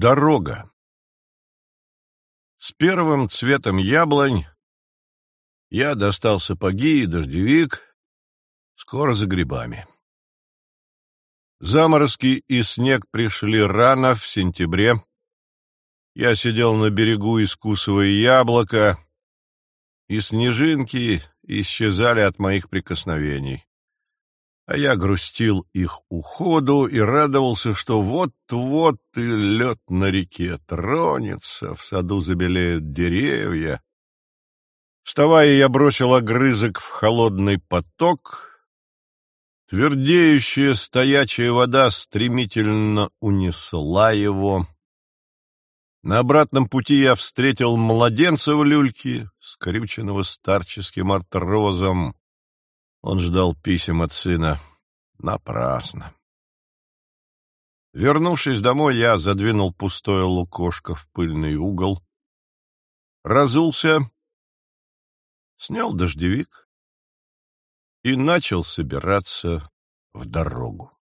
Дорога. С первым цветом яблонь я достал сапоги и дождевик, скоро за грибами. Заморозки и снег пришли рано, в сентябре. Я сидел на берегу, искусывая яблоко, и снежинки исчезали от моих прикосновений а я грустил их уходу и радовался, что вот-вот и лед на реке тронется, в саду забелеют деревья. Вставая, я бросил огрызок в холодный поток. Твердеющая стоячая вода стремительно унесла его. На обратном пути я встретил младенца в люльке, скрюченного старческим артрозом. Он ждал писем от сына. Напрасно. Вернувшись домой, я задвинул пустое лукошко в пыльный угол, разулся, снял дождевик и начал собираться в дорогу.